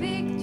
big